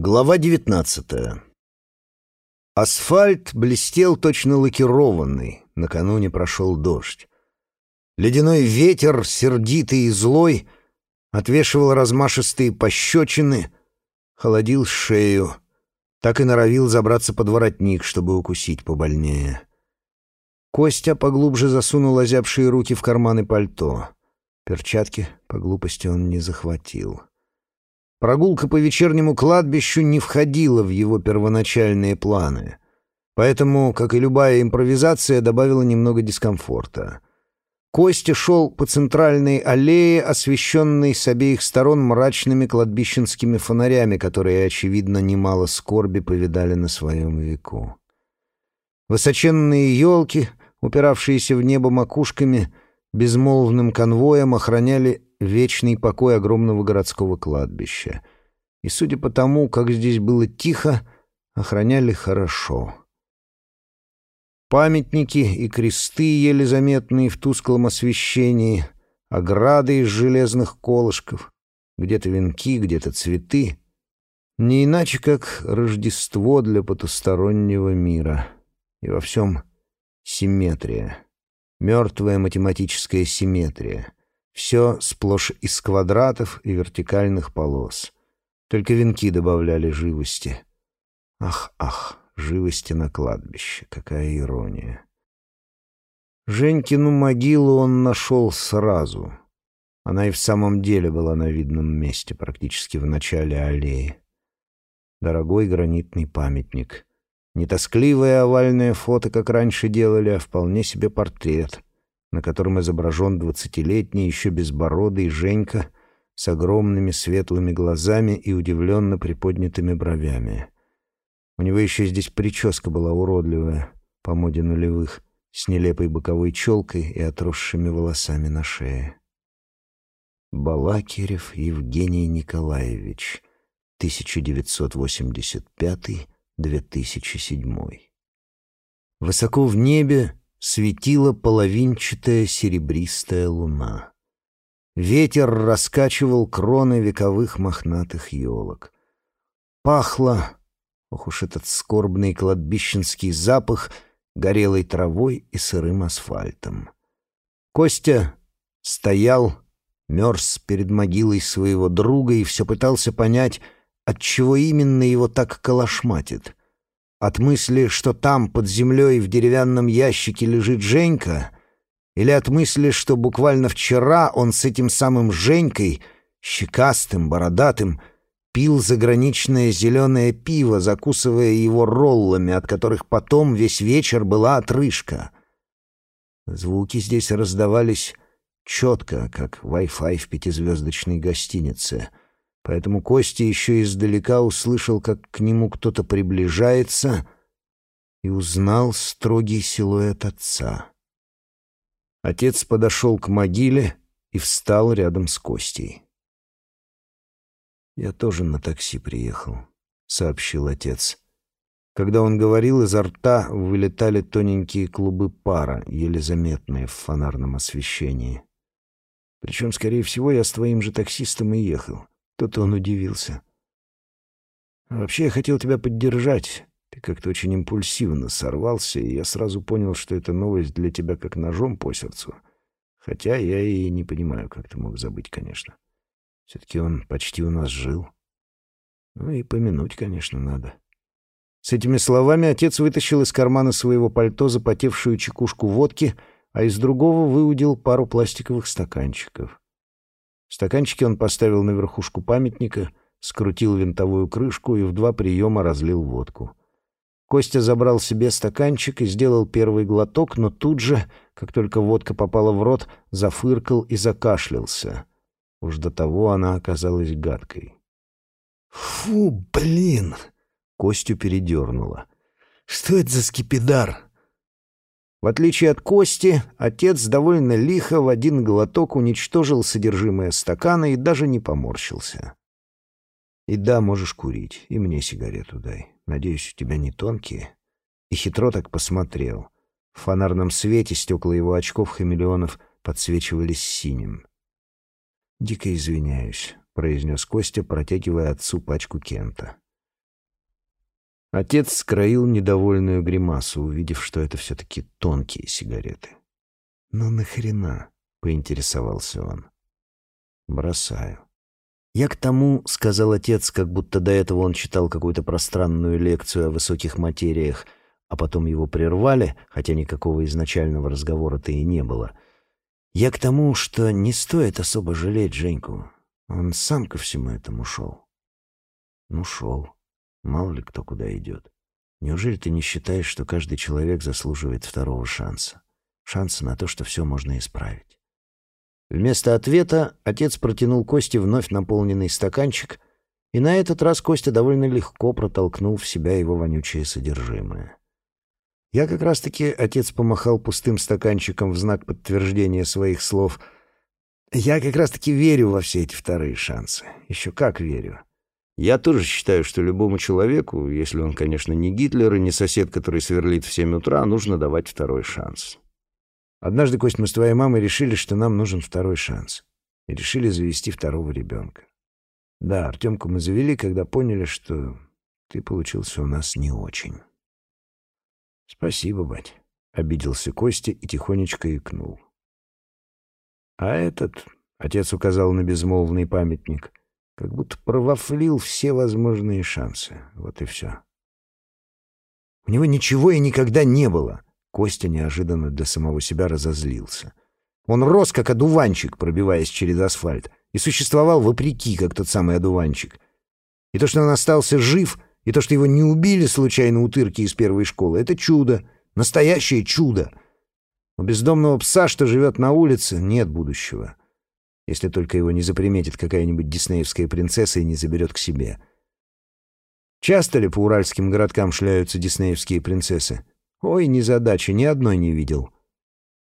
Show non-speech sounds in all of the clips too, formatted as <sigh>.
Глава девятнадцатая. Асфальт блестел точно лакированный, накануне прошел дождь. Ледяной ветер, сердитый и злой, отвешивал размашистые пощечины, холодил шею, так и норовил забраться под воротник, чтобы укусить побольнее. Костя поглубже засунул озябшие руки в карманы пальто. Перчатки, по глупости, он не захватил. Прогулка по вечернему кладбищу не входила в его первоначальные планы, поэтому, как и любая импровизация, добавила немного дискомфорта. Костя шел по центральной аллее, освещенной с обеих сторон мрачными кладбищенскими фонарями, которые, очевидно, немало скорби повидали на своем веку. Высоченные елки, упиравшиеся в небо макушками, безмолвным конвоем охраняли вечный покой огромного городского кладбища. И, судя по тому, как здесь было тихо, охраняли хорошо. Памятники и кресты, еле заметные в тусклом освещении, ограды из железных колышков, где-то венки, где-то цветы. Не иначе, как Рождество для потустороннего мира. И во всем симметрия. Мертвая математическая симметрия. Все сплошь из квадратов и вертикальных полос. Только венки добавляли живости. Ах, ах, живости на кладбище. Какая ирония. Женькину могилу он нашел сразу. Она и в самом деле была на видном месте, практически в начале аллеи. Дорогой гранитный памятник. Не тоскливое овальное фото, как раньше делали, а вполне себе портрет — на котором изображен двадцатилетний, еще безбородый Женька с огромными светлыми глазами и удивленно приподнятыми бровями. У него еще здесь прическа была уродливая, по моде нулевых, с нелепой боковой челкой и отросшими волосами на шее. Балакирев Евгений Николаевич, 1985-2007. Высоко в небе светила половинчатая серебристая луна. Ветер раскачивал кроны вековых мохнатых елок. Пахло, ох уж этот скорбный кладбищенский запах, горелой травой и сырым асфальтом. Костя стоял, мерз перед могилой своего друга и все пытался понять, отчего именно его так колошматит. От мысли, что там, под землей, в деревянном ящике лежит Женька, или от мысли, что буквально вчера он с этим самым Женькой, щекастым, бородатым, пил заграничное зеленое пиво, закусывая его роллами, от которых потом весь вечер была отрыжка. Звуки здесь раздавались четко, как Wi-Fi в пятизвездочной гостинице — Поэтому Костя еще издалека услышал, как к нему кто-то приближается, и узнал строгий силуэт отца. Отец подошел к могиле и встал рядом с Костей. «Я тоже на такси приехал», — сообщил отец. Когда он говорил, изо рта вылетали тоненькие клубы пара, еле заметные в фонарном освещении. «Причем, скорее всего, я с твоим же таксистом и ехал. Тут он удивился. «Вообще, я хотел тебя поддержать. Ты как-то очень импульсивно сорвался, и я сразу понял, что эта новость для тебя как ножом по сердцу. Хотя я и не понимаю, как ты мог забыть, конечно. Все-таки он почти у нас жил. Ну и помянуть, конечно, надо». С этими словами отец вытащил из кармана своего пальто запотевшую чекушку водки, а из другого выудил пару пластиковых стаканчиков. Стаканчики он поставил на верхушку памятника, скрутил винтовую крышку и в два приема разлил водку. Костя забрал себе стаканчик и сделал первый глоток, но тут же, как только водка попала в рот, зафыркал и закашлялся. Уж до того она оказалась гадкой. «Фу, блин!» — Костю передернуло. «Что это за скипидар?» В отличие от Кости, отец довольно лихо в один глоток уничтожил содержимое стакана и даже не поморщился. «И да, можешь курить, и мне сигарету дай. Надеюсь, у тебя не тонкие». И хитро так посмотрел. В фонарном свете стекла его очков хамелеонов подсвечивались синим. «Дико извиняюсь», — произнес Костя, протягивая отцу пачку Кента. Отец скроил недовольную гримасу, увидев, что это все-таки тонкие сигареты. «Ну нахрена?» — поинтересовался он. «Бросаю». «Я к тому», — сказал отец, как будто до этого он читал какую-то пространную лекцию о высоких материях, а потом его прервали, хотя никакого изначального разговора-то и не было. «Я к тому, что не стоит особо жалеть Женьку. Он сам ко всему этому шел». «Ну, шел». Мало ли кто куда идет. Неужели ты не считаешь, что каждый человек заслуживает второго шанса? Шанса на то, что все можно исправить. Вместо ответа отец протянул Косте вновь наполненный стаканчик, и на этот раз Костя довольно легко протолкнул в себя его вонючее содержимое. Я как раз-таки, отец помахал пустым стаканчиком в знак подтверждения своих слов. Я как раз-таки верю во все эти вторые шансы. Еще как верю. Я тоже считаю, что любому человеку, если он, конечно, не Гитлер и не сосед, который сверлит в семь утра, нужно давать второй шанс. Однажды, Кость, мы с твоей мамой решили, что нам нужен второй шанс. И решили завести второго ребенка. Да, Артемку мы завели, когда поняли, что ты получился у нас не очень. Спасибо, бать. Обиделся Костя и тихонечко икнул. А этот, отец указал на безмолвный памятник, как будто провафлил все возможные шансы. Вот и все. У него ничего и никогда не было. Костя неожиданно для самого себя разозлился. Он рос, как одуванчик, пробиваясь через асфальт, и существовал вопреки, как тот самый одуванчик. И то, что он остался жив, и то, что его не убили случайно утырки из первой школы, — это чудо, настоящее чудо. У бездомного пса, что живет на улице, нет будущего если только его не заприметит какая-нибудь диснеевская принцесса и не заберет к себе. Часто ли по уральским городкам шляются диснеевские принцессы? Ой, незадача, ни одной не видел.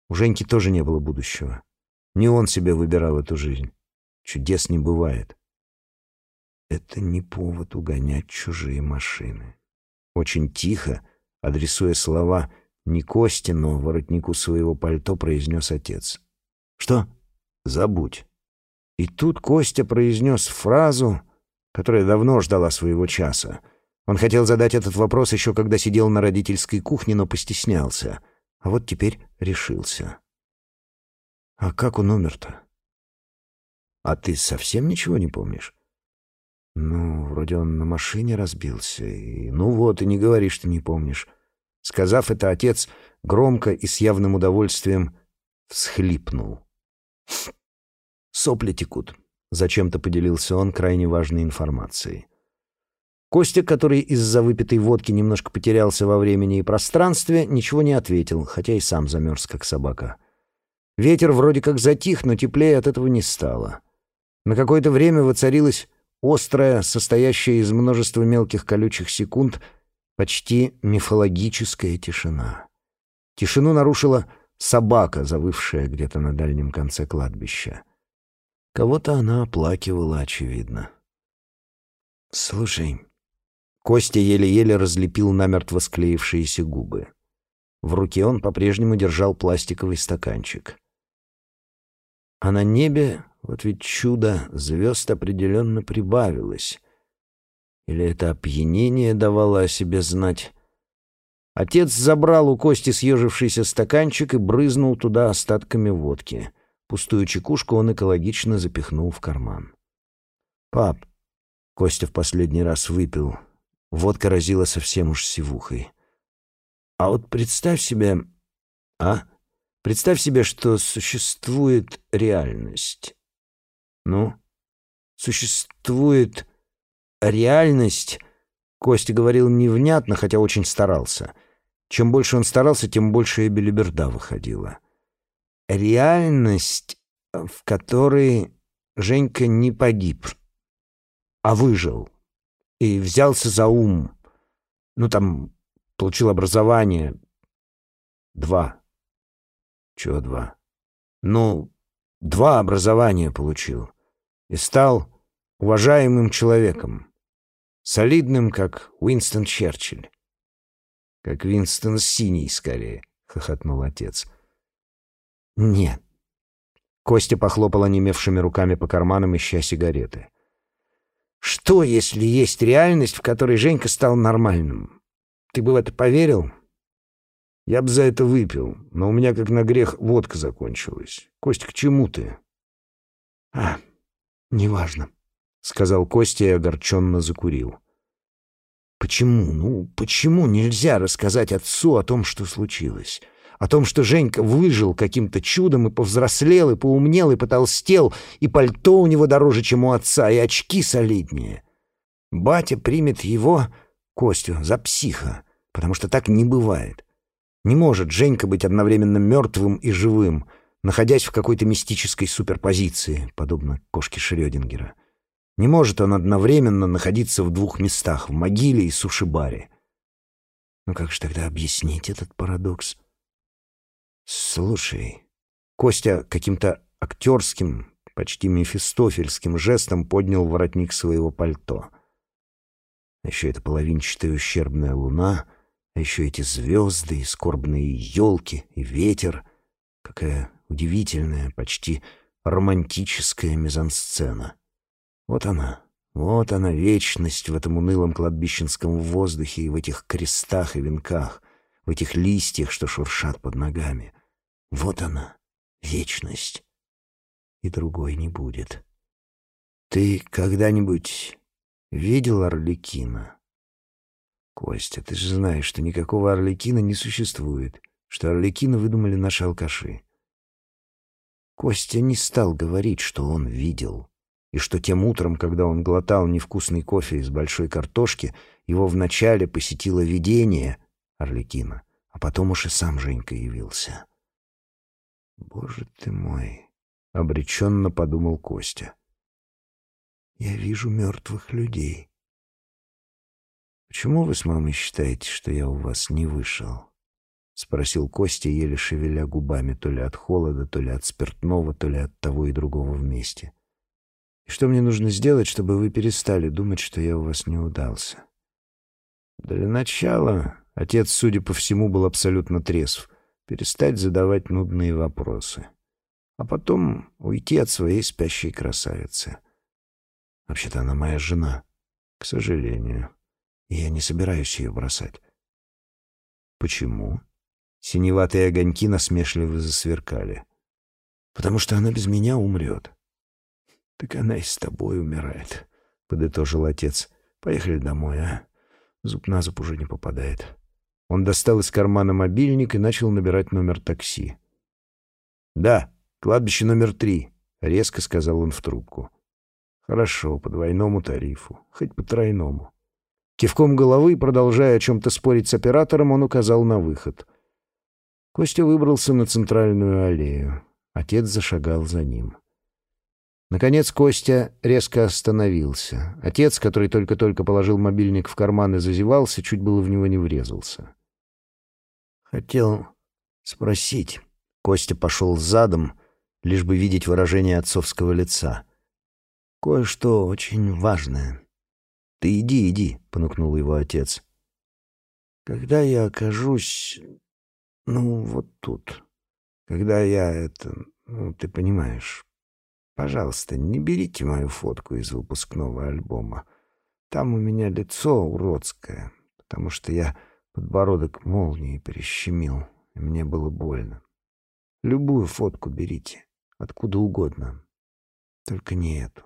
У Женьки тоже не было будущего. Не он себе выбирал эту жизнь. Чудес не бывает. Это не повод угонять чужие машины. Очень тихо, адресуя слова не Косте, но воротнику своего пальто, произнес отец. «Что? Забудь. И тут Костя произнес фразу, которая давно ждала своего часа. Он хотел задать этот вопрос еще когда сидел на родительской кухне, но постеснялся. А вот теперь решился. «А как он умер-то?» «А ты совсем ничего не помнишь?» «Ну, вроде он на машине разбился. И... Ну вот, и не говори, что не помнишь». Сказав это, отец громко и с явным удовольствием всхлипнул. Сопли текут. Зачем-то поделился он крайне важной информацией. Костя, который из-за выпитой водки немножко потерялся во времени и пространстве, ничего не ответил, хотя и сам замерз, как собака. Ветер вроде как затих, но теплее от этого не стало. На какое-то время воцарилась острая, состоящая из множества мелких колючих секунд, почти мифологическая тишина. Тишину нарушила собака, завывшая где-то на дальнем конце кладбища. Кого-то она оплакивала, очевидно. «Слушай...» Костя еле-еле разлепил намертво склеившиеся губы. В руке он по-прежнему держал пластиковый стаканчик. А на небе, вот ведь чудо, звезд определенно прибавилось. Или это опьянение давало о себе знать? Отец забрал у Кости съежившийся стаканчик и брызнул туда остатками водки. Пустую чекушку он экологично запихнул в карман. «Пап!» — Костя в последний раз выпил. Водка разила совсем уж сивухой. «А вот представь себе... А? Представь себе, что существует реальность. Ну? Существует реальность...» Костя говорил невнятно, хотя очень старался. Чем больше он старался, тем больше и белиберда выходила реальность, в которой Женька не погиб, а выжил и взялся за ум. Ну, там, получил образование. Два. Чего два? Ну, два образования получил. И стал уважаемым человеком. Солидным, как Уинстон Черчилль. Как Винстон Синий, скорее, <laughs> — хохотнул отец. — «Нет». Костя похлопал онемевшими руками по карманам, ища сигареты. Что, если есть реальность, в которой Женька стал нормальным? Ты бы в это поверил? Я бы за это выпил, но у меня, как на грех, водка закончилась. Кость, к чему ты? А, неважно, — сказал Костя и огорченно закурил. Почему, ну, почему нельзя рассказать отцу о том, что случилось? О том, что Женька выжил каким-то чудом и повзрослел, и поумнел, и потолстел, и пальто у него дороже, чем у отца, и очки солиднее. Батя примет его, Костю, за психа, потому что так не бывает. Не может Женька быть одновременно мертвым и живым, находясь в какой-то мистической суперпозиции, подобно кошке Шрёдингера. Не может он одновременно находиться в двух местах, в могиле и суши-баре. Ну как же тогда объяснить этот парадокс? Слушай, Костя каким-то актерским, почти мефистофельским жестом поднял воротник своего пальто. А еще эта половинчатая ущербная луна — а еще эти звезды и скорбные елки, и ветер. Какая удивительная, почти романтическая мизансцена. Вот она, вот она, вечность в этом унылом кладбищенском воздухе и в этих крестах и венках, в этих листьях, что шуршат под ногами. Вот она, вечность. И другой не будет. Ты когда-нибудь видел Орликина? «Костя, ты же знаешь, что никакого Орликина не существует, что Орликина выдумали наши алкаши». Костя не стал говорить, что он видел, и что тем утром, когда он глотал невкусный кофе из большой картошки, его вначале посетило видение Орликина, а потом уж и сам Женька явился. «Боже ты мой!» — обреченно подумал Костя. «Я вижу мертвых людей». «Почему вы с мамой считаете, что я у вас не вышел?» — спросил Костя, еле шевеля губами то ли от холода, то ли от спиртного, то ли от того и другого вместе. «И что мне нужно сделать, чтобы вы перестали думать, что я у вас не удался?» Для начала отец, судя по всему, был абсолютно трезв. Перестать задавать нудные вопросы. А потом уйти от своей спящей красавицы. Вообще-то она моя жена, к сожалению и я не собираюсь ее бросать. Почему? Синеватые огоньки насмешливо засверкали. Потому что она без меня умрет. Так она и с тобой умирает, подытожил отец. Поехали домой, а? Зуб на зуб уже не попадает. Он достал из кармана мобильник и начал набирать номер такси. «Да, кладбище номер три», — резко сказал он в трубку. «Хорошо, по двойному тарифу, хоть по тройному». Кивком головы, продолжая о чем-то спорить с оператором, он указал на выход. Костя выбрался на центральную аллею. Отец зашагал за ним. Наконец Костя резко остановился. Отец, который только-только положил мобильник в карман и зазевался, чуть было в него не врезался. «Хотел спросить». Костя пошел задом, лишь бы видеть выражение отцовского лица. «Кое-что очень важное». «Ты иди, иди», — понукнул его отец. «Когда я окажусь, ну, вот тут, когда я это, ну, ты понимаешь, пожалуйста, не берите мою фотку из выпускного альбома. Там у меня лицо уродское, потому что я подбородок молнией перещемил, и мне было больно. Любую фотку берите, откуда угодно, только не эту.